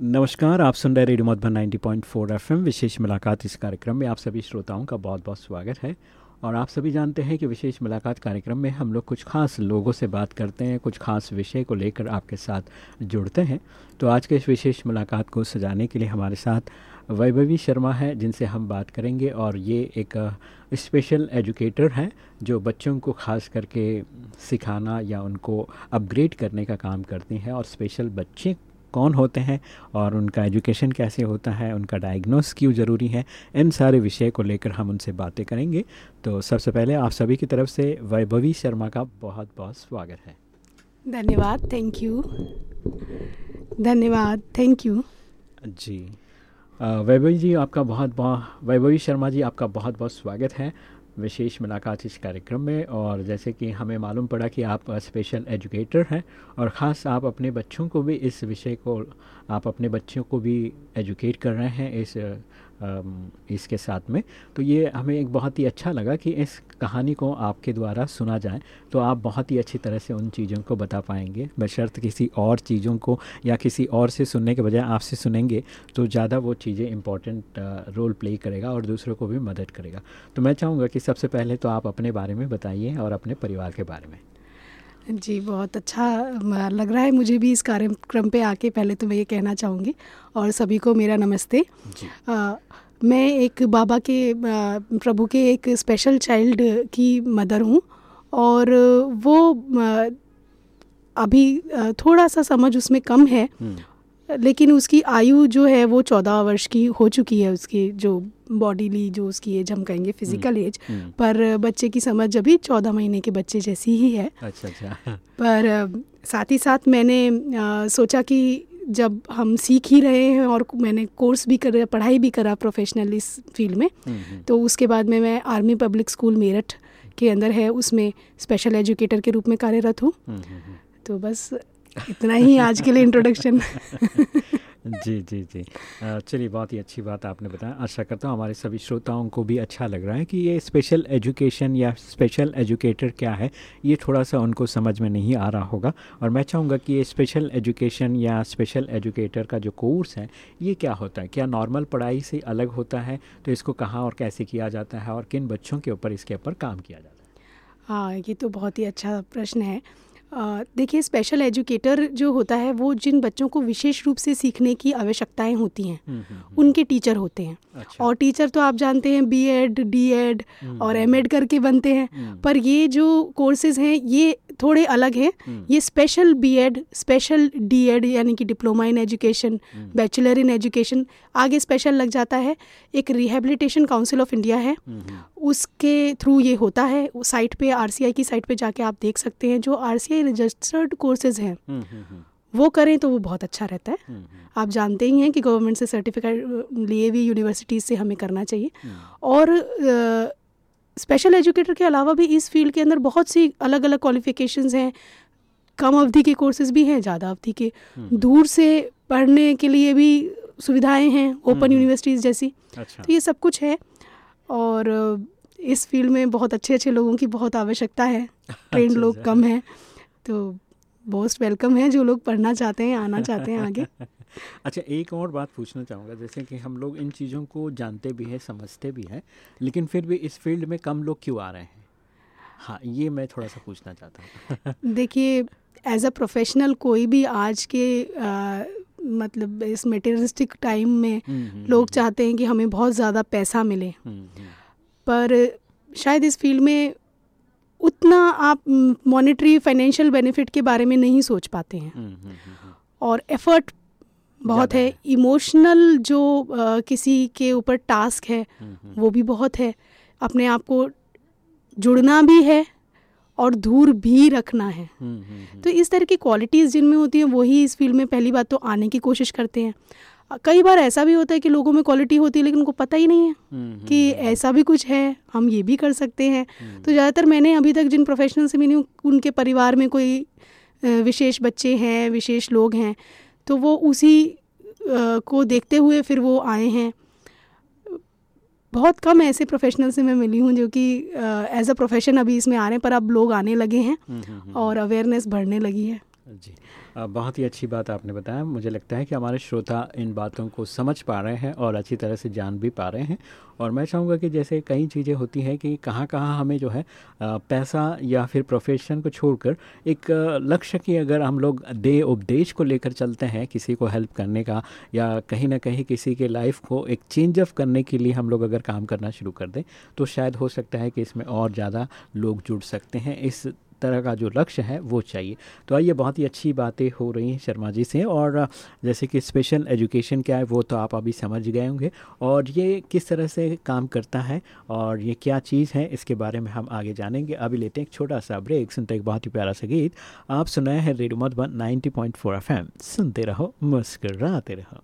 नमस्कार, आप सुन रहे रेडियो मधुबन 90.4 एफएम, विशेष मुलाकात इस कार्यक्रम में। आप सभी श्रोताओं का बहुत बहुत स्वागत है। और आप सभी जानते हैं कि विशेष मुलाकात कार्यक्रम में हम लोग कुछ खास लोगों से बात करते हैं, कुछ खास विषय को लेकर आपके साथ जुड़ते हैं। तो आज के इस विशेष मुलाकात को सजाने के लिए हमारे साथ वैभवी शर्मा है, जिनसे हम बात करेंगे। और ये एक स्पेशल एजुकेटर हैं, जो बच्चों को खास करके सिखाना या उनको अपग्रेड करने का काम करती हैं। और स्पेशल बच्चे कौन होते हैं और उनका एजुकेशन कैसे होता है उनका डायग्नोस क्यों ज़रूरी है इन सारे विषय को लेकर हम उनसे बातें करेंगे। तो सबसे पहले आप सभी की तरफ़ से वैभवी शर्मा का बहुत बहुत स्वागत है। धन्यवाद थैंक यू धन्यवाद थैंक यू जी। वैभवी जी आपका बहुत बहुत वैभवी शर्मा जी आपका बहुत बहुत स्वागत है। विशेष मुलाकात इस कार्यक्रम में और जैसे कि हमें मालूम पड़ा कि आप स्पेशल एजुकेटर हैं और ख़ास आप अपने बच्चों को भी इस विषय को, आप अपने बच्चों को भी एजुकेट कर रहे हैं इस इसके साथ में। तो ये हमें एक बहुत ही अच्छा लगा कि इस कहानी को आपके द्वारा सुना जाए तो आप बहुत ही अच्छी तरह से उन चीज़ों को बता पाएँगे। बशर्त किसी और चीज़ों को या किसी और से सुनने के बजाय आपसे सुनेंगे तो ज़्यादा वो चीज़ें इंपॉर्टेंट रोल प्ले करेगा और दूसरों को भी मदद करेगा। तो मैं चाहूँगा कि सबसे पहले तो आप अपने बारे में बताइए और अपने परिवार के बारे में। जी बहुत अच्छा लग रहा है मुझे भी इस कार्यक्रम पे आके पहले तो मैं ये कहना चाहूँगी। और सभी को मेरा नमस्ते। आ, मैं एक बाबा के प्रभु के एक स्पेशल चाइल्ड की मदर हूँ। और वो अभी थोड़ा सा समझ उसमें कम है। हम्म। लेकिन उसकी आयु जो है वो चौदह वर्ष की हो चुकी है उसकी जो बॉडीली जो उसकी एज हम कहेंगे फ़िज़िकल एज हम्म, हम्म। पर बच्चे की समझ अभी चौदह महीने के बच्चे जैसी ही है। अच्छा अच्छा। पर साथ ही साथ मैंने आ, सोचा कि जब हम सीख ही रहे हैं और मैंने कोर्स भी कर पढ़ाई भी करा प्रोफेशनल इस फ़ील्ड में हम्म, तो उसके बाद में मैं आर्मी पब्लिक स्कूल मेरठ के अंदर है उसमें स्पेशल एजुकेटर के रूप में कार्यरत हूँ। तो बस इतना ही आज के लिए इंट्रोडक्शन जी जी जी. चलिए बहुत ही अच्छी बात आपने बताया. आशा करता हूँ हमारे सभी श्रोताओं को भी अच्छा लग रहा है कि ये स्पेशल एजुकेशन या स्पेशल एजुकेटर क्या है ये थोड़ा सा उनको समझ में नहीं आ रहा होगा. और मैं चाहूँगा कि ये स्पेशल एजुकेशन या स्पेशल एजुकेटर का जो कोर्स है ये क्या होता है? क्या नॉर्मल पढ़ाई से अलग होता है? तो इसको कहाँ और कैसे किया जाता है? और किन बच्चों के ऊपर इसके ऊपर काम किया जाता है? हाँ ये तो बहुत ही अच्छा प्रश्न है. देखिए स्पेशल एजुकेटर जो होता है वो जिन बच्चों को विशेष रूप से सीखने की आवश्यकताएँ होती हैं हम्म, हम्म, हम्म। उनके टीचर होते हैं। अच्छा। और टीचर तो आप जानते हैं बी एड डी एड और एम एड करके बनते हैं पर ये जो कोर्सेज हैं ये थोड़े अलग हैं। ये special B Ed special D Ed यानी कि diploma in education bachelor in education आगे स्पेशल लग जाता है। एक रिहेबिलिटेशन काउंसिल ऑफ़ इंडिया है। उसके थ्रू ये होता है। साइट पे आर की साइट पे जाके आप देख सकते हैं जो आर रजिस्टर्ड कोर्सेज हैं। हम्म, हम्म, हम्म। वो करें तो वो बहुत अच्छा रहता है। आप जानते ही हैं कि गवर्नमेंट से सर्टिफिकेट लिए भी यूनिवर्सिटीज़ से हमें करना चाहिए। और स्पेशल एजुकेटर के अलावा भी इस फ़ील्ड के अंदर बहुत सी अलग अलग क्वालिफिकेशंस हैं। कम अवधि के कोर्सेज भी हैं ज़्यादा अवधि के। दूर से पढ़ने के लिए भी सुविधाएँ हैं ओपन यूनिवर्सिटीज़ जैसी। अच्छा। तो ये सब कुछ है। और इस फ़ील्ड में बहुत अच्छे अच्छे लोगों की बहुत आवश्यकता है। ट्रेंड अच्छा, लोग। कम हैं। तो मोस्ट वेलकम है जो लोग पढ़ना चाहते हैं आना चाहते हैं आगे। अच्छा एक और बात पूछना चाहूँगा जैसे कि हम लोग इन चीज़ों को जानते भी हैं समझते भी हैं लेकिन फिर भी इस फ़ील्ड में कम लोग क्यों आ रहे हैं? हाँ ये मैं थोड़ा सा पूछना चाहता हूँ। देखिए एज अ प्रोफेशनल कोई भी आज के आ, मतलब इस मेटेरियलिस्टिक टाइम में हम्म, हम्म, लोग हम्म। चाहते हैं कि हमें बहुत ज़्यादा पैसा मिले। पर शायद इस फ़ील्ड में उतना आप मॉनेटरी फाइनेंशियल बेनिफिट के बारे में नहीं सोच पाते हैं। हम्म, हम्म, हम्म, और एफर्ट बहुत है। इमोशनल जो आ, किसी के ऊपर टास्क है वो भी बहुत है। अपने आप को जुड़ना भी है और दूर भी रखना है। तो इस तरह की क्वालिटीज़ जिनमें होती हैं वही इस फ़ील्ड में पहली बात तो आने की कोशिश करते हैं। कई बार ऐसा भी होता है कि लोगों में क्वालिटी होती है लेकिन उनको पता ही नहीं है हम्म, हम्म, कि हम्म। ऐसा भी कुछ है हम ये भी कर सकते हैं। तो ज़्यादातर मैंने अभी तक जिन प्रोफेशनल से मिली हूँ उनके परिवार में कोई विशेष बच्चे हैं विशेष लोग हैं तो वो उसी को देखते हुए फिर वो आए हैं। बहुत कम ऐसे प्रोफेशनल से मैं मिली हूँ जो कि एज अ प्रोफेशन अभी इसमें आ रहे हैं पर अब लोग आने लगे हैं और अवेयरनेस बढ़ने लगी है। जी। बहुत ही अच्छी बात आपने बताया। मुझे लगता है कि हमारे श्रोता इन बातों को समझ पा रहे हैं और अच्छी तरह से जान भी पा रहे हैं। और मैं चाहूँगा कि जैसे कई चीज़ें होती हैं कि कहाँ कहाँ हमें जो है पैसा या फिर प्रोफेशन को छोड़कर एक लक्ष्य की अगर हम लोग दे, उपदेश को लेकर चलते हैं किसी को हेल्प करने का या कहीं ना कहीं किसी के लाइफ को एक चेंज ऑफ़ करने के लिए हम लोग अगर काम करना शुरू कर दें तो शायद हो सकता है कि इसमें और ज़्यादा लोग जुड़ सकते हैं। इस तरह का जो लक्ष्य है, वो चाहिए। तो आइए, बहुत ही अच्छी बातें हो रही हैं शर्मा जी से और जैसे कि स्पेशल एजुकेशन क्या है, वो तो आप अभी समझ गए होंगे। और ये किस तरह से काम करता है और ये क्या चीज़ है, इसके बारे में हम आगे जानेंगे। अभी लेते हैं एक छोटा सा ब्रेक, सुनते एक बहुत ही प्यारा सा गीत। आप सुनाए हैं रेडियो मधुबन नाइनटी पॉइंट सुनते रहो, मुस्कराते रहो।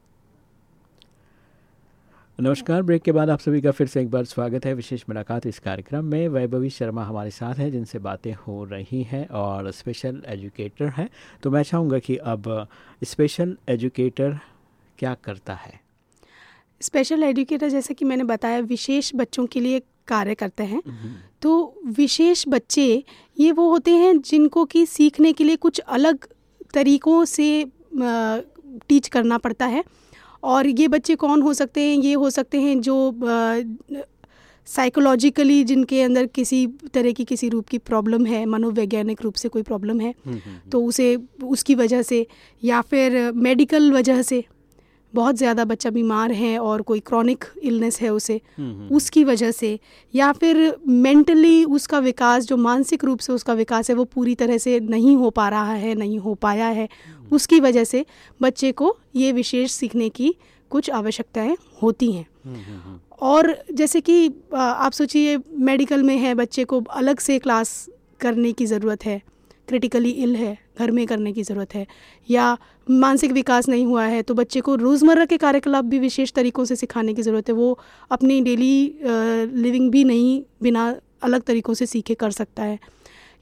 नमस्कार ब्रेक के बाद आप सभी का फिर से एक बार स्वागत है विशेष मुलाकात इस कार्यक्रम में। वैभवी शर्मा हमारे साथ हैं जिनसे बातें हो रही हैं और स्पेशल एजुकेटर हैं। तो मैं चाहूँगा कि अब स्पेशल एजुकेटर क्या करता है? स्पेशल एजुकेटर जैसे कि मैंने बताया विशेष बच्चों के लिए कार्य करते हैं। हम्म। तो विशेष बच्चे ये वो होते हैं जिनको कि सीखने के लिए कुछ अलग तरीक़ों से टीच करना पड़ता है। और ये बच्चे कौन हो सकते हैं ये हो सकते हैं जो साइकोलॉजिकली जिनके अंदर किसी तरह की किसी रूप की प्रॉब्लम है मनोवैज्ञानिक रूप से कोई प्रॉब्लम है हम्म, हम्म, हम्म। तो उसे उसकी वजह से या फिर मेडिकल वजह से बहुत ज़्यादा बच्चा बीमार है और कोई क्रॉनिक इलनेस है उसे उसकी वजह से या फिर मेंटली उसका विकास जो मानसिक रूप से उसका विकास है वो पूरी तरह से नहीं हो पा रहा है नहीं हो पाया है उसकी वजह से बच्चे को ये विशेष सीखने की कुछ आवश्यकताएँ होती हैं। और जैसे कि आप सोचिए मेडिकल में है बच्चे को अलग से क्लास करने की ज़रूरत है। क्रिटिकली इल है घर में करने की ज़रूरत है या मानसिक विकास नहीं हुआ है तो बच्चे को रोज़मर्रा के कार्यकलाप भी विशेष तरीक़ों से सिखाने की ज़रूरत है वो अपनी डेली लिविंग भी नहीं बिना अलग तरीक़ों से सीखे कर सकता है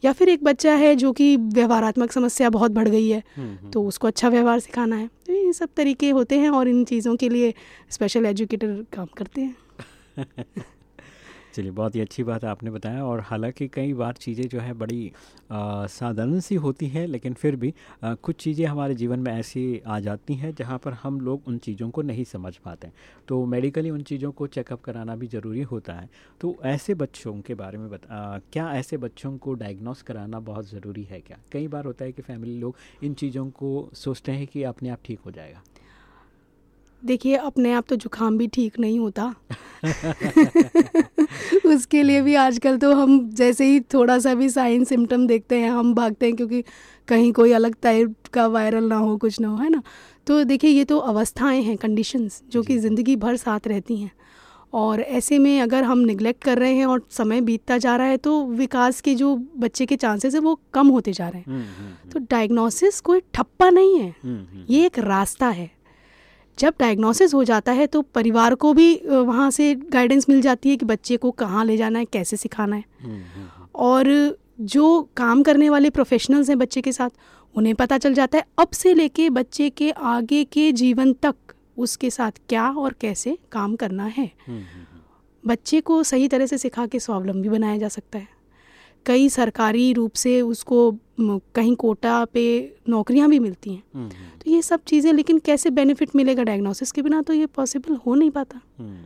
या फिर एक बच्चा है जो कि व्यवहारात्मक समस्या बहुत बढ़ गई है हम्म, हम्म। तो उसको अच्छा व्यवहार सिखाना है तो ये सब तरीके होते हैं और इन चीज़ों के लिए स्पेशल एजुकेटर काम करते हैं चलिए बहुत ही अच्छी बात आपने बताया और हालाँकि कई बार चीज़ें जो है बड़ी साधारण सी होती है लेकिन फिर भी आ, कुछ चीज़ें हमारे जीवन में ऐसी आ जाती हैं जहाँ पर हम लोग उन चीज़ों को नहीं समझ पाते तो मेडिकली उन चीज़ों को चेकअप कराना भी ज़रूरी होता है। तो ऐसे बच्चों के बारे में बता आ, क्या ऐसे बच्चों को डायग्नोस कराना बहुत ज़रूरी है क्या? कई बार होता है कि फैमिली लोग इन चीज़ों को सोचते हैं कि अपने आप ठीक हो जाएगा। देखिए अपने आप तो जुकाम भी ठीक नहीं होता। उसके लिए भी आजकल तो हम जैसे ही थोड़ा सा भी साइन सिम्टम देखते हैं हम भागते हैं क्योंकि कहीं कोई अलग टाइप का वायरल ना हो कुछ ना हो है ना? तो देखिए ये तो अवस्थाएँ हैं कंडीशंस जो कि ज़िंदगी भर साथ रहती हैं। और ऐसे में अगर हम निगलेक्ट कर रहे हैं और समय बीतता जा रहा है तो विकास के जो बच्चे के चांसेस है वो कम होते जा रहे हैं। हम्म, हम्म, हम्म। तो डायग्नोसिस कोई ठप्पा नहीं है। ये एक रास्ता है। जब डायग्नोसिस हो जाता है तो परिवार को भी वहाँ से गाइडेंस मिल जाती है कि बच्चे को कहाँ ले जाना है कैसे सिखाना है। हम्म, हम्म, हम्म। और जो काम करने वाले प्रोफेशनल्स हैं बच्चे के साथ उन्हें पता चल जाता है अब से लेके बच्चे के आगे के जीवन तक उसके साथ क्या और कैसे काम करना है। बच्चे को सही तरह से सिखा के स्वावलंबी बनाया जा सकता है। कई सरकारी रूप से उसको कहीं कोटा पे नौकरियाँ भी मिलती हैं हम्म, हम्म। तो ये सब चीज़ें लेकिन कैसे बेनिफिट मिलेगा डायग्नोसिस के बिना तो ये पॉसिबल हो नहीं पाता हम्म।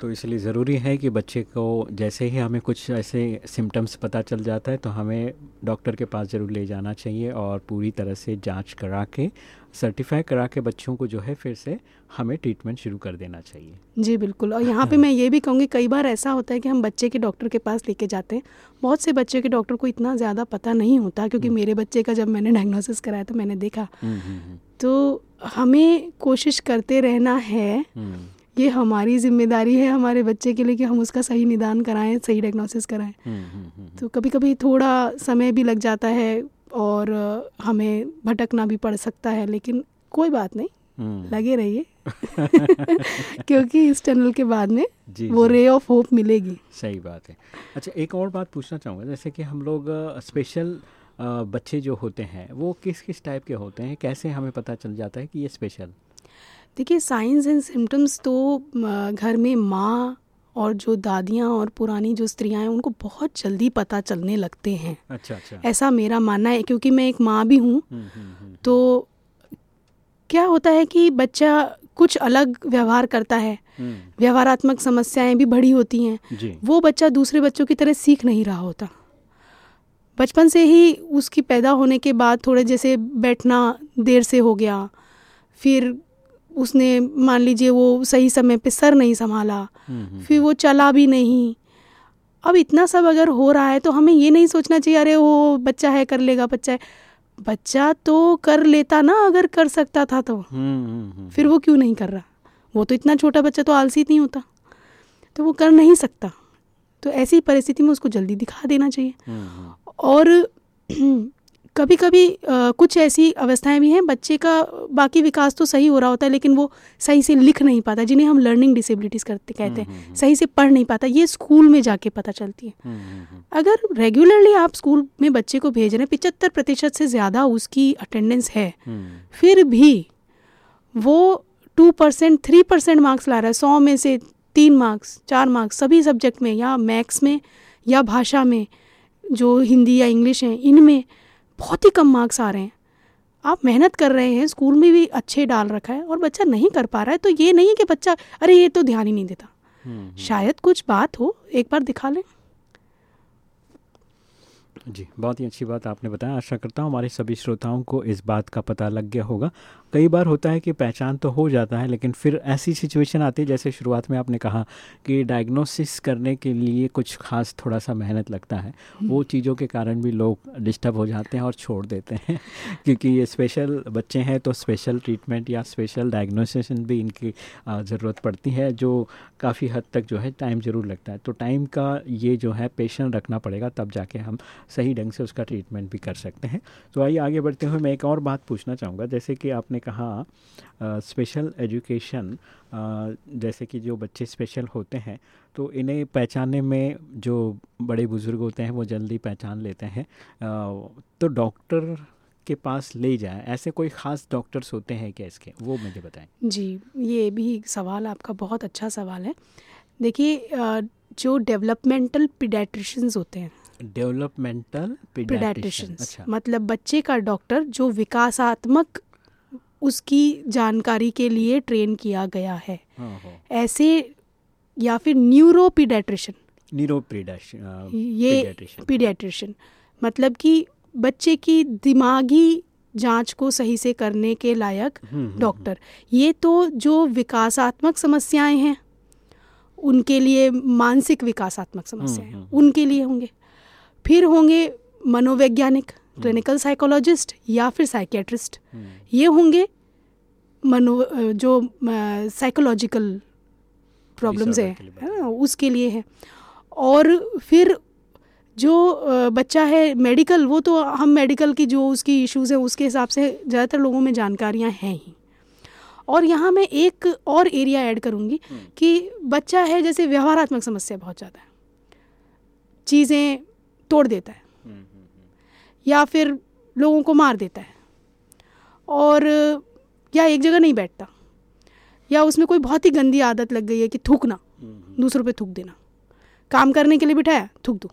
तो इसलिए ज़रूरी है कि बच्चे को जैसे ही हमें कुछ ऐसे सिम्टम्स पता चल जाता है तो हमें डॉक्टर के पास ज़रूर ले जाना चाहिए और पूरी तरह से जाँच करा के सर्टिफाई करा के बच्चों को जो है फिर से हमें ट्रीटमेंट शुरू कर देना चाहिए। जी बिल्कुल। और यहाँ पे मैं ये भी कहूँगी कई बार ऐसा होता है कि हम बच्चे के डॉक्टर के पास लेके जाते हैं। बहुत से बच्चे के डॉक्टर को इतना ज़्यादा पता नहीं होता क्योंकि हम्म। मेरे बच्चे का जब मैंने डायग्नोसिस कराया तो मैंने देखा। हम्म, हम्म, तो हमें कोशिश करते रहना है। ये हमारी ज़िम्मेदारी है हमारे बच्चे के लिए कि हम उसका सही निदान कराएँ सही डायग्नोसिस कराएँ। तो कभी कभी थोड़ा समय भी लग जाता है और हमें भटकना भी पड़ सकता है लेकिन कोई बात नहीं। हम्म। लगे रहिए। क्योंकि इस टनल के बाद में जी, वो रे ऑफ़ होप मिलेगी। सही बात है। अच्छा एक और बात पूछना चाहूँगा जैसे कि हम लोग स्पेशल बच्चे जो होते हैं वो किस किस टाइप के होते हैं? कैसे हमें पता चल जाता है कि ये स्पेशल देखिए साइंस एंड सिम्टम्स तो घर में माँ और जो दादियाँ और पुरानी जो स्त्रियाँ हैं उनको बहुत जल्दी पता चलने लगते हैं। अच्छा अच्छा। ऐसा मेरा मानना है क्योंकि मैं एक माँ भी हूँ। हम्म, हम्म, हम्म, तो क्या होता है कि बच्चा कुछ अलग व्यवहार करता है। व्यवहारात्मक समस्याएँ भी बड़ी होती हैं। वो बच्चा दूसरे बच्चों की तरह सीख नहीं रहा होता। बचपन से ही उसकी पैदा होने के बाद थोड़े जैसे बैठना देर से हो गया फिर उसने मान लीजिए वो सही समय पे सर नहीं संभाला हम्म, हम्म, फिर वो चला भी नहीं। अब इतना सब अगर हो रहा है तो हमें ये नहीं सोचना चाहिए अरे वो बच्चा है कर लेगा बच्चा है। बच्चा तो कर लेता ना अगर कर सकता था तो। हम्म, हम्म, हम्म, फिर वो क्यों नहीं कर रहा? वो तो इतना छोटा बच्चा तो आलसी नहीं होता। तो वो कर नहीं सकता। तो ऐसी परिस्थिति में उसको जल्दी दिखा देना चाहिए। हम्म, हम्म, और कभी कभी कुछ ऐसी अवस्थाएँ भी हैं बच्चे का बाकी विकास तो सही हो रहा होता है लेकिन वो सही से लिख नहीं पाता जिन्हें हम लर्निंग डिसेबिलिटीज़ करते कहते हम्म, हम्म, हैं सही से पढ़ नहीं पाता ये स्कूल में जाके पता चलती है। हम्म, हम्म, हम्म, अगर रेगुलरली आप स्कूल में बच्चे को भेज रहे हैं पिचहत्तर प्रतिशत से ज़्यादा उसकी अटेंडेंस है हम्म, फिर भी वो two percent three percent marks ला रहा है सौ में से तीन मार्क्स चार मार्क्स सभी सब्जेक्ट में या मैथ्स में या भाषा में जो हिंदी या इंग्लिश हैं इनमें बहुत ही कम मार्क्स आ रहे हैं। आप मेहनत कर रहे हैं स्कूल में भी अच्छे डाल रखा है और बच्चा नहीं कर पा रहा है तो ये नहीं है कि बच्चा अरे ये तो ध्यान ही नहीं देता। हम्म, शायद कुछ बात हो एक बार दिखा लें। जी बहुत ही अच्छी बात आपने बताया। आशा करता हूँ हमारे सभी श्रोताओं को इस बात का पता लग गया होगा। कई बार होता है कि पहचान तो हो जाता है लेकिन फिर ऐसी सिचुएशन आती है जैसे शुरुआत में आपने कहा कि डायग्नोसिस करने के लिए कुछ खास थोड़ा सा मेहनत लगता है। वो चीज़ों के कारण भी लोग डिस्टर्ब हो जाते हैं और छोड़ देते हैं क्योंकि ये स्पेशल बच्चे हैं तो स्पेशल ट्रीटमेंट या स्पेशल डायग्नोसिसन भी इनकी ज़रूरत पड़ती है जो काफ़ी हद तक जो है टाइम ज़रूर लगता है। तो टाइम का ये जो है पेशेंट रखना पड़ेगा तब जाके हम सही ढंग से उसका ट्रीटमेंट भी कर सकते हैं। तो आइए आगे बढ़ते हुए मैं एक और बात पूछना चाहूँगा जैसे कि आपने कहा स्पेशल एजुकेशन जैसे कि जो बच्चे स्पेशल होते हैं तो इन्हें पहचानने में जो बड़े बुज़ुर्ग होते हैं वो जल्दी पहचान लेते हैं। तो डॉक्टर के पास ले जाए ऐसे कोई ख़ास डॉक्टर्स होते हैं क्या इसके? वो मुझे बताएँ। जी ये भी सवाल आपका बहुत अच्छा सवाल है। देखिए जो डेवलपमेंटल पीडियाट्रिशियंस होते हैं। डेवलपमेंटल पीडियाट्रिशियंस अच्छा। मतलब बच्चे का डॉक्टर जो विकासात्मक उसकी जानकारी के लिए ट्रेन किया गया है। हाँ हाँ। ऐसे या फिर न्यूरो पीडियाट्रिशियन न्यूरो ये पीडियाट्रिशियन मतलब कि बच्चे की दिमागी जाँच को सही से करने के लायक हम्म, डॉक्टर ये तो जो विकासात्मक समस्याएँ हैं उनके लिए मानसिक विकासात्मक समस्याएँ हम्म, उनके लिए होंगे। फिर होंगे मनोवैज्ञानिक। क्लिनिकल साइकोलॉजिस्ट या फिर साइकेट्रिस्ट ये होंगे मनो जो साइकोलॉजिकल प्रॉब्लम्स है ना उसके लिए है। और फिर जो बच्चा है मेडिकल वो तो हम मेडिकल की जो उसकी इश्यूज़ है उसके हिसाब से ज़्यादातर लोगों में जानकारियाँ हैं ही। और यहाँ मैं एक और एरिया ऐड करूँगी कि बच्चा है जैसे व्यवहारात्मक समस्या बहुत ज़्यादा है। चीज़ें तोड़ देता है। या फिर लोगों को मार देता है। और या एक जगह नहीं बैठता। या उसमें कोई बहुत ही गंदी आदत लग गई है कि थूकना दूसरों पे थूक देना। काम करने के लिए बिठाया थूक दो।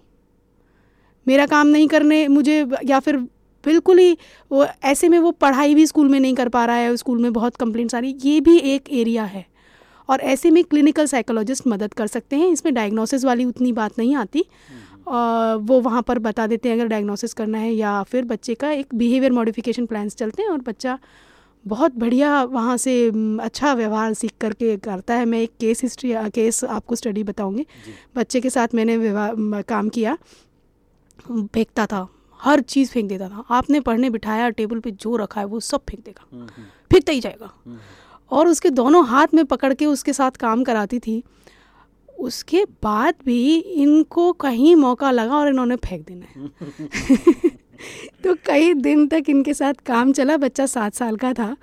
मेरा काम नहीं करने मुझे या फिर बिल्कुल ही वो ऐसे में वो पढ़ाई भी स्कूल में नहीं कर पा रहा है स्कूल में बहुत कंप्लेंट्स आ रही ये भी एक एरिया है। और ऐसे में क्लिनिकल साइकोलॉजिस्ट मदद कर सकते हैं इसमें डायग्नोसिस वाली उतनी बात नहीं आती। वो वहाँ पर बता देते हैं अगर डायग्नोसिस करना है या फिर बच्चे का एक बिहेवियर मॉडिफिकेशन प्लान्स चलते हैं और बच्चा बहुत बढ़िया वहाँ से अच्छा व्यवहार सीख करके करता है। मैं एक केस हिस्ट्री केस आपको स्टडी बताऊँगी। बच्चे के साथ मैंने व्यवहार काम किया। फेंकता था। हर चीज़ फेंक देता था। आपने पढ़ने बिठाया टेबल पे जो रखा है वो सब फेंक देगा। फेंकता ही जाएगा। और उसके दोनों हाथ में पकड़ के उसके साथ काम कराती थी। उसके बाद भी इनको कहीं मौका लगा और इन्होंने फेंक देना है। तो कई दिन तक इनके साथ काम चला बच्चा सात साल का था।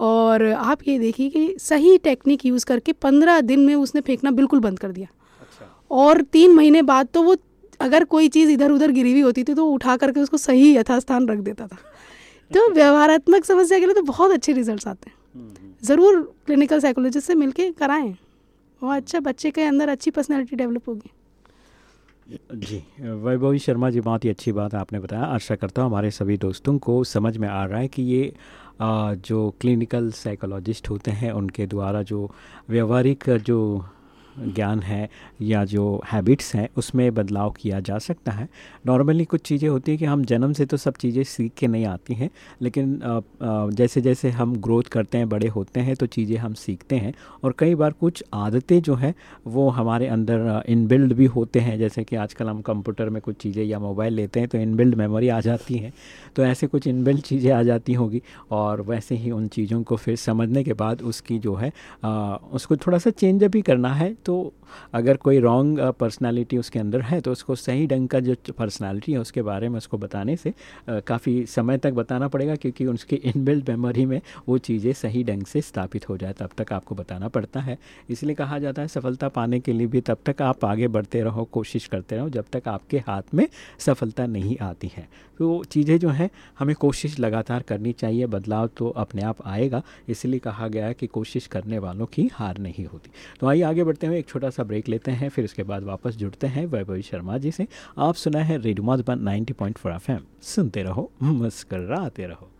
और आप ये देखिए कि सही टेक्निक यूज़ करके पंद्रह दिन में उसने फेंकना बिल्कुल बंद कर दिया। अच्छा। और तीन महीने बाद तो वो अगर कोई चीज़ इधर उधर गिरी हुई होती थी तो उठा करके उसको सही यथास्थान रख देता था। तो व्यवहारात्मक समस्या के लिए तो बहुत अच्छे रिजल्ट्स आते हैं। ज़रूर क्लिनिकल साइकोलॉजिस्ट से मिलके कराएँ। वो अच्छा बच्चे के अंदर अच्छी पर्सनैलिटी डेवलप होगी। जी, वैभवी शर्मा जी, बहुत ही अच्छी बात आपने बताया। आशा करता हूँ हमारे सभी दोस्तों को समझ में आ रहा है कि ये जो क्लिनिकल साइकोलॉजिस्ट होते हैं, उनके द्वारा जो व्यवहारिक जो ज्ञान है या जो हैबिट्स हैं, उसमें बदलाव किया जा सकता है। नॉर्मली कुछ चीज़ें होती हैं कि हम जन्म से तो सब चीज़ें सीख के नहीं आती हैं, लेकिन जैसे जैसे हम ग्रोथ करते हैं, बड़े होते हैं तो चीज़ें हम सीखते हैं। और कई बार कुछ आदतें जो हैं, वो हमारे अंदर इनबिल्ड भी होते हैं। जैसे कि आजकल हम कंप्यूटर में कुछ चीज़ें या मोबाइल लेते हैं तो इनबिल्ड मेमोरी आ जाती हैं। तो ऐसे कुछ इनबिल्ड चीज़ें आ जाती होगी, और वैसे ही उन चीज़ों को फिर समझने के बाद उसकी जो है उसको थोड़ा सा चेंज भी करना है तो अगर कोई रॉन्ग पर्सनालिटी उसके अंदर है तो उसको सही ढंग का जो पर्सनालिटी है, उसके बारे में उसको बताने से काफ़ी समय तक बताना पड़ेगा, क्योंकि उसकी इनबिल्ड मेमोरी में वो चीज़ें सही ढंग से स्थापित हो जाए, तब तक आपको बताना पड़ता है। इसलिए कहा जाता है, सफलता पाने के लिए भी तब तक आप आगे बढ़ते रहो, कोशिश करते रहो, जब तक आपके हाथ में सफलता नहीं आती है। तो चीज़ें जो हैं, हमें कोशिश लगातार करनी चाहिए, बदलाव तो अपने आप आएगा, इसलिए कहा गया है कि कोशिश करने वालों की हार नहीं होती। तो आइए आगे बढ़ते हुए एक छोटा सा ब्रेक लेते हैं, फिर उसके बाद वापस जुड़ते हैं वैभवी शर्मा जी से। आप सुना है radio Madhuban ninety point four F सुनते रहो, मुस्कराते रहो।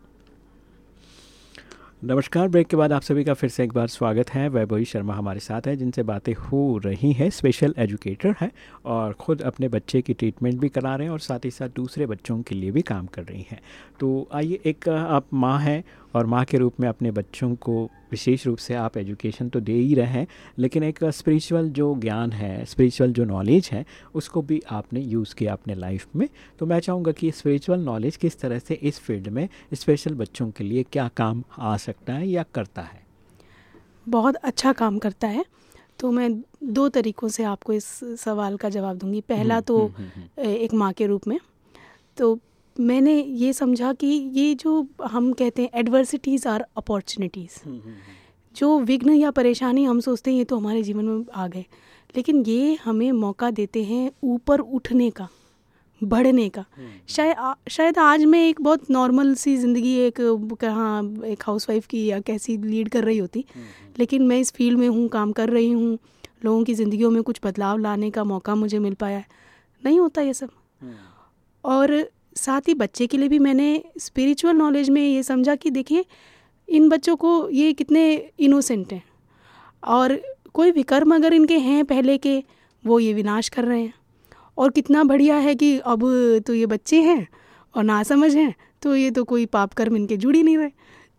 नमस्कार ब्रेक के बाद आप सभी का फिर से एक बार स्वागत है। वैभवी शर्मा हमारे साथ है, जिनसे बातें हो रही हैं। स्पेशल एजुकेटर है और ख़ुद अपने बच्चे की ट्रीटमेंट भी करा रहे हैं और साथ ही साथ दूसरे बच्चों के लिए भी काम कर रही हैं। तो आइए एक, आप माँ हैं और माँ के रूप में अपने बच्चों को विशेष रूप से आप एजुकेशन तो दे ही रहे हैं लेकिन एक स्पिरिचुअल जो ज्ञान है स्पिरिचुअल जो नॉलेज है उसको भी आपने यूज़ किया अपने लाइफ में। तो मैं चाहूँगा कि स्पिरिचुअल नॉलेज किस तरह से इस फ़ील्ड में स्पेशल बच्चों के लिए क्या काम आ सकता है या करता है? बहुत अच्छा काम करता है। तो मैं दो तरीक़ों से आपको इस सवाल का जवाब दूँगी। पहला हम्म, तो हम्म, हम्म, एक माँ के रूप में। तो मैंने ये समझा कि ये जो हम कहते हैं एडवर्सिटीज़ आर अपॉर्चुनिटीज़ जो विघ्न या परेशानी हम सोचते हैं ये तो हमारे जीवन में आ गए। लेकिन ये हमें मौका देते हैं ऊपर उठने का बढ़ने का। हम्म। शायद शायद आज मैं एक बहुत नॉर्मल सी ज़िंदगी एक कहाँ एक हाउसवाइफ की या कैसी लीड कर रही होती। हम्म, हम्म। लेकिन मैं इस फ़ील्ड में हूँ काम कर रही हूँ। लोगों की ज़िंदगियों में कुछ बदलाव लाने का मौका मुझे मिल पाया है। नहीं होता ये सब। और साथ ही बच्चे के लिए भी मैंने स्पिरिचुअल नॉलेज में ये समझा कि देखिए इन बच्चों को ये कितने इनोसेंट हैं। और कोई विकर्म अगर इनके हैं पहले के वो ये विनाश कर रहे हैं। और कितना बढ़िया है कि अब तो ये बच्चे हैं और ना समझ हैं तो ये तो कोई पाप कर्म इनके जुड़ ही नहीं रहे।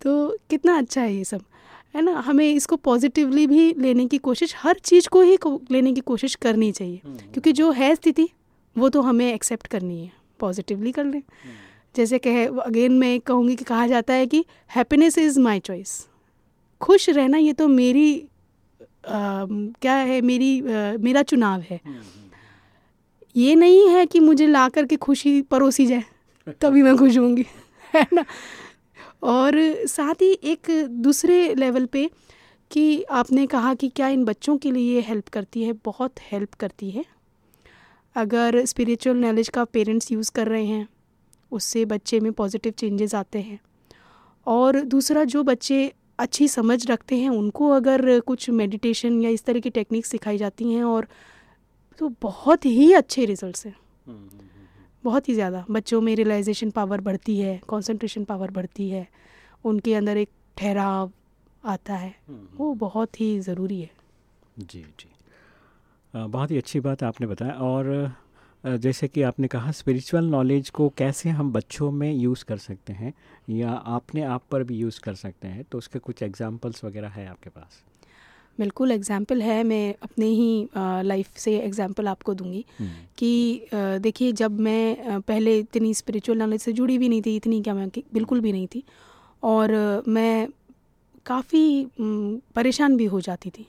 तो कितना अच्छा है ये सब है ना? हमें इसको पॉजिटिवली भी लेने की कोशिश हर चीज़ को ही को, लेने की कोशिश करनी चाहिए। हम्म। क्योंकि जो है स्थिति वो तो हमें एक्सेप्ट करनी है। पॉजिटिवली कर लें। जैसे कहे अगेन मैं कहूँगी कि कहा जाता है कि हैप्पीनेस इज़ माई चॉइस खुश रहना ये तो मेरी आ, क्या है मेरी आ, मेरा चुनाव है। ये नहीं है कि मुझे ला कर के खुशी परोसी जाए तभी मैं खुश होंगी है ना? और साथ ही एक दूसरे लेवल पे कि आपने कहा कि क्या इन बच्चों के लिए ये हेल्प करती है बहुत हेल्प करती है। अगर स्पिरिचुअल नॉलेज का पेरेंट्स यूज़ कर रहे हैं उससे बच्चे में पॉजिटिव चेंजेस आते हैं। और दूसरा जो बच्चे अच्छी समझ रखते हैं उनको अगर कुछ मेडिटेशन या इस तरह की टेक्निक सिखाई जाती हैं और तो बहुत ही अच्छे रिजल्ट्स हैं। हम्म, हम्म, हम्म, बहुत ही ज़्यादा। बच्चों में रियलाइजेशन पावर बढ़ती है कंसंट्रेशन पावर बढ़ती है उनके अंदर एक ठहराव आता है। वो बहुत ही ज़रूरी है। जी जी। बहुत ही अच्छी बात आपने बताया और जैसे कि आपने कहा स्पिरिचुअल नॉलेज को कैसे हम बच्चों में यूज़ कर सकते हैं या आपने आप पर भी यूज़ कर सकते हैं तो उसके कुछ एग्जांपल्स वगैरह है आपके पास बिल्कुल एग्ज़ाम्पल है मैं अपने ही लाइफ से एग्ज़ाम्पल आपको दूँगी हम्म। कि देखिए जब मैं पहले इतनी स्पिरिचुअल नॉलेज से जुड़ी भी नहीं थी इतनी क्या मैं बिल्कुल भी नहीं थी और मैं काफ़ी परेशान भी हो जाती थी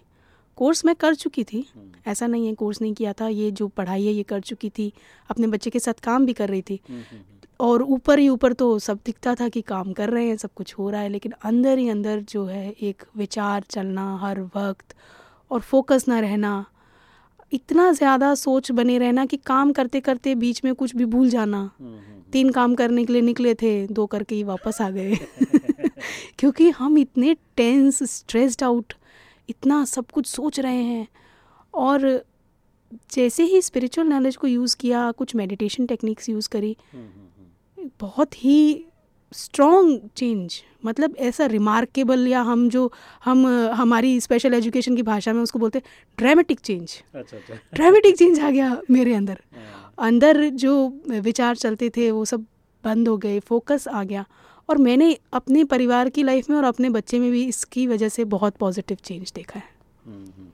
कोर्स मैं कर चुकी थी। हम्म। ऐसा नहीं है कोर्स नहीं किया था ये जो पढ़ाई है ये कर चुकी थी। अपने बच्चे के साथ काम भी कर रही थी। हम्म, और ऊपर ही ऊपर तो सब दिखता था कि काम कर रहे हैं सब कुछ हो रहा है लेकिन अंदर ही अंदर जो है एक विचार चलना हर वक्त और फोकस ना रहना इतना ज़्यादा सोच बने रहना कि काम करते करते बीच में कुछ भी भूल जाना। हम्म, हम्म, हम्म। तीन काम करने के लिए निकले थे दो करके ही वापस आ गए। क्योंकि हम इतने टेंस स्ट्रेस्ड आउट इतना सब कुछ सोच रहे हैं। और जैसे ही स्पिरिचुअल नॉलेज को यूज़ किया कुछ मेडिटेशन टेक्निक्स यूज़ करी बहुत ही स्ट्रॉन्ग चेंज मतलब ऐसा रिमार्केबल या हम जो हम हमारी स्पेशल एजुकेशन की भाषा में उसको बोलते हैं ड्रामेटिक चेंज ड्रामेटिक चेंज आ गया मेरे अंदर। हाँ। अंदर जो विचार चलते थे वो सब बंद हो गए फोकस आ गया। और मैंने अपने परिवार की लाइफ में और अपने बच्चे में भी इसकी वजह से बहुत पॉजिटिव चेंज देखा है हम्म, हम्म।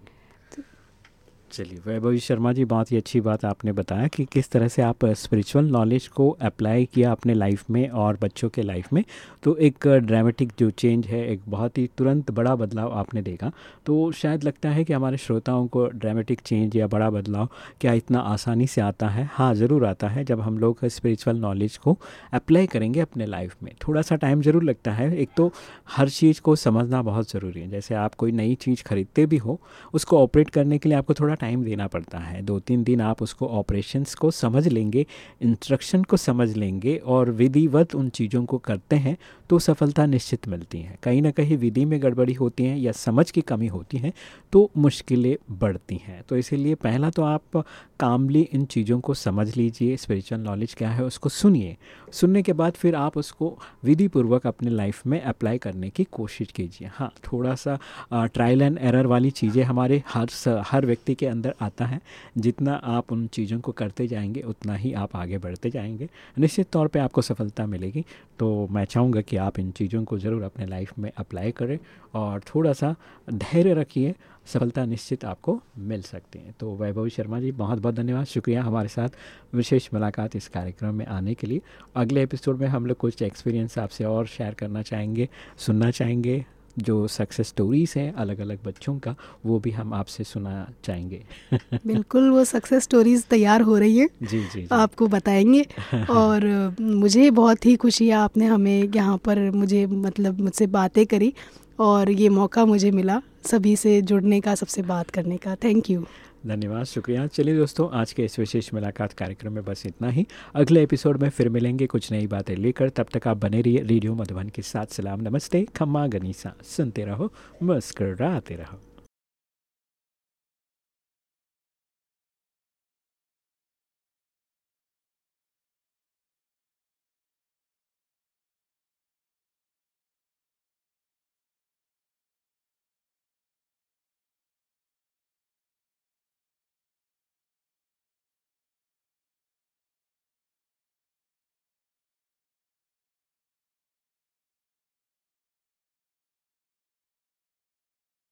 चलिए, वैभवी शर्मा जी, बहुत ही अच्छी बात आपने बताया कि किस तरह से आप स्पिरिचुअल नॉलेज को अप्लाई किया अपने लाइफ में और बच्चों के लाइफ में। तो एक ड्रामेटिक जो चेंज है, एक बहुत ही तुरंत बड़ा बदलाव आपने देखा। तो शायद लगता है कि हमारे श्रोताओं को ड्रामेटिक चेंज या बड़ा बदलाव क्या इतना आसानी से आता है? हाँ ज़रूर आता है, जब हम लोग स्पिरिचुअल नॉलेज को अप्लाई करेंगे अपने लाइफ में। थोड़ा सा टाइम ज़रूर लगता है। एक तो हर चीज़ को समझना बहुत ज़रूरी है। जैसे आप कोई नई चीज़ खरीदते भी हो, उसको ऑपरेट करने के लिए आपको थोड़ा टाइम देना पड़ता है। दो तीन दिन आप उसको ऑपरेशंस को समझ लेंगे इंस्ट्रक्शन को समझ लेंगे और विधिवत उन चीज़ों को करते हैं तो सफलता निश्चित मिलती है। कहीं ना कहीं विधि में गड़बड़ी होती है या समझ की कमी होती है तो मुश्किलें बढ़ती हैं। तो इसीलिए पहला तो आप कामली इन चीज़ों को समझ लीजिए स्पिरिचुअल नॉलेज क्या है उसको सुनिए। सुनने के बाद फिर आप उसको विधि पूर्वक अपने लाइफ में अप्लाई करने की कोशिश कीजिए। हाँ थोड़ा सा ट्रायल एंड एरर वाली चीज़ें हमारे हर हर व्यक्ति के अंदर आता है। जितना आप उन चीज़ों को करते जाएँगे, उतना ही आप आगे बढ़ते जाएँगे। निश्चित तौर पर आपको सफलता मिलेगी। तो मैं चाहूँगा कि आप इन चीज़ों को ज़रूर अपने लाइफ में अप्लाई करें और थोड़ा सा धैर्य रखिए सफलता निश्चित आपको मिल सकती है। तो वैभव शर्मा जी बहुत बहुत धन्यवाद। शुक्रिया हमारे साथ विशेष मुलाकात इस कार्यक्रम में आने के लिए। अगले एपिसोड में हम लोग कुछ एक्सपीरियंस आपसे और शेयर करना चाहेंगे सुनना चाहेंगे। जो सक्सेस स्टोरीज हैं अलग अलग बच्चों का वो भी हम आपसे सुना चाहेंगे। बिल्कुल वो सक्सेस स्टोरीज तैयार हो रही है। जी, जी जी। आपको बताएँगे। और मुझे बहुत ही खुशी है आपने हमें यहाँ पर मुझे मतलब मुझसे बातें करी। और ये मौका मुझे मिला सभी से जुड़ने का, सबसे बात करने का। थैंक यू धन्यवाद, शुक्रिया। चलिए दोस्तों, आज के इस विशेष मुलाकात कार्यक्रम में बस इतना ही। अगले एपिसोड में फिर मिलेंगे कुछ नई बातें लेकर। तब तक आप बने रहिए रेडियो मधुबन के साथ। सलाम, नमस्ते। खम्मा गनीसा, सुनते रहो, मुस्कराते रहो।